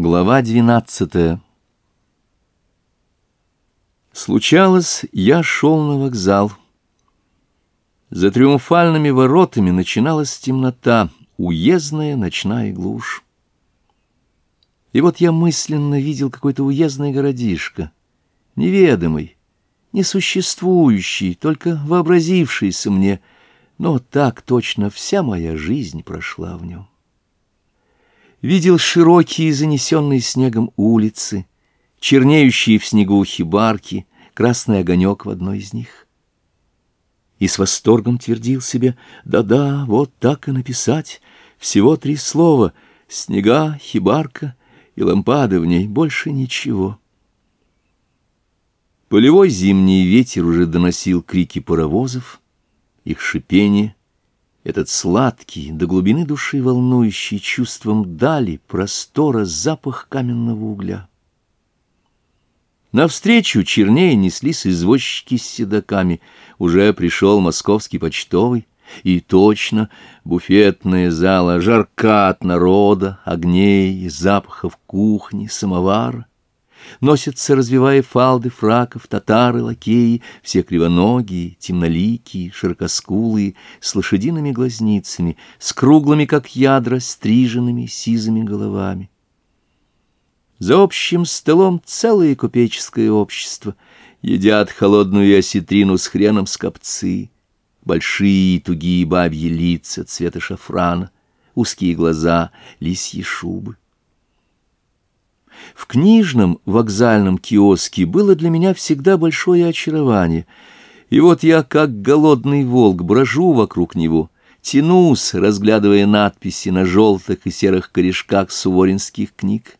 Глава 12. Случалось, я шел на вокзал. За триумфальными воротами начиналась темнота, уездная ночная глушь. И вот я мысленно видел какой-то уездный городишко, неведомый, несуществующий, только вообразившийся мне, но так точно вся моя жизнь прошла в нем видел широкие, занесенные снегом улицы, чернеющие в снегу хибарки, красный огонек в одной из них. И с восторгом твердил себе, да-да, вот так и написать, всего три слова — снега, хибарка и лампады в ней, больше ничего. Полевой зимний ветер уже доносил крики паровозов, их шипение, этот сладкий, до глубины души волнующий чувством дали, простора, запах каменного угля. Навстречу чернее неслись извозчики с седоками. Уже пришел московский почтовый. И точно буфетная зала жарка от народа, огней, запахов кухни, самовара. Носятся, развивая фалды фраков, татары, лакеи, все кривоногие, темноликие, широкоскулые, с лошадиными глазницами, с круглыми, как ядра, стриженными сизыми головами. За общим столом целое купеческое общество. Едят холодную осетрину с хреном скопцы. Большие тугие бабьи лица цвета шафрана, узкие глаза, лисьи шубы. В книжном вокзальном киоске было для меня всегда большое очарование. И вот я, как голодный волк, брожу вокруг него, тянусь, разглядывая надписи на желтых и серых корешках суворинских книг.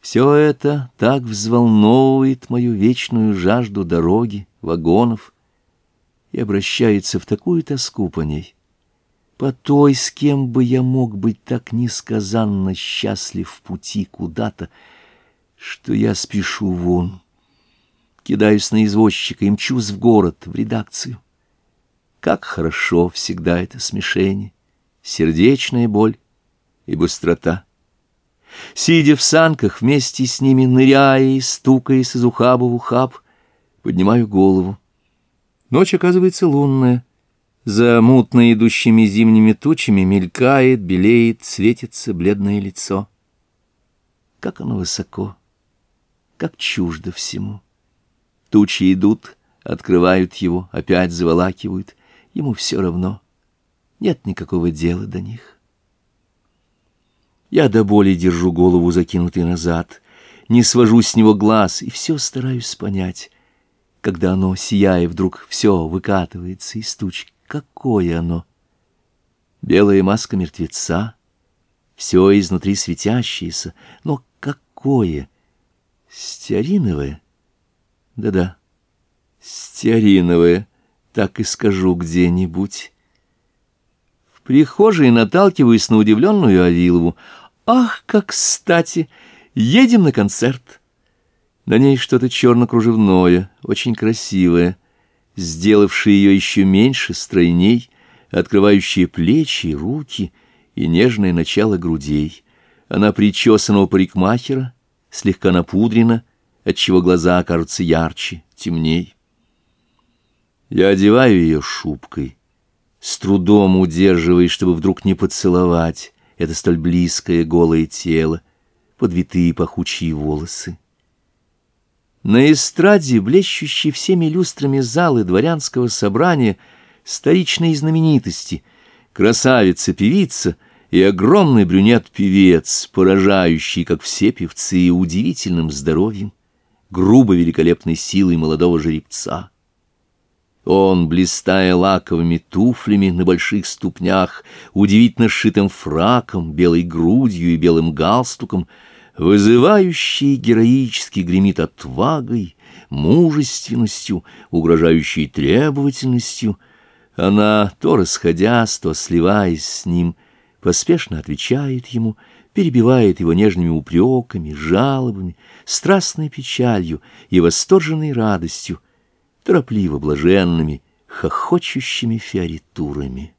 Все это так взволновывает мою вечную жажду дороги, вагонов и обращается в такую тоску по ней по той, с кем бы я мог быть так несказанно счастлив в пути куда-то, что я спешу вон. Кидаюсь на извозчика и мчусь в город, в редакцию. Как хорошо всегда это смешение, сердечная боль и быстрота. Сидя в санках вместе с ними, ныряя и стукаясь из ухаба в ухаб, поднимаю голову. Ночь оказывается лунная — за мутно идущими зимними тучами мелькает, белеет, светится бледное лицо. Как оно высоко, как чуждо всему. Тучи идут, открывают его, опять заволакивают. Ему все равно. Нет никакого дела до них. Я до боли держу голову закинутой назад, не свожу с него глаз и все стараюсь понять, когда оно, сияя, вдруг все выкатывается из тучки какое оно. Белая маска мертвеца, все изнутри светящееся, но какое? Стеариновое? Да-да, стеариновое, так и скажу где-нибудь. В прихожей наталкиваюсь на удивленную Авилову. «Ах, как кстати! Едем на концерт!» На ней что-то черно-кружевное, очень красивое сделавшие ее еще меньше, стройней, открывающие плечи, руки и нежное начало грудей. Она причесана у парикмахера, слегка напудрена, отчего глаза кажутся ярче, темней. Я одеваю ее шубкой, с трудом удерживая, чтобы вдруг не поцеловать это столь близкое голое тело, подвитые пахучие волосы. На эстраде, блещущей всеми люстрами залы дворянского собрания, столичной знаменитости, красавица-певица и огромный брюнет-певец, поражающий, как все певцы, удивительным здоровьем, грубо великолепной силой молодого жеребца. Он, блистая лаковыми туфлями на больших ступнях, удивительно сшитым фраком, белой грудью и белым галстуком, вызывающий героически гремит отвагой, мужественностью, угрожающей требовательностью. Она, то расходясь, то сливаясь с ним, поспешно отвечает ему, перебивает его нежными упреками, жалобами, страстной печалью и восторженной радостью, торопливо блаженными, хохочущими фиоритурами.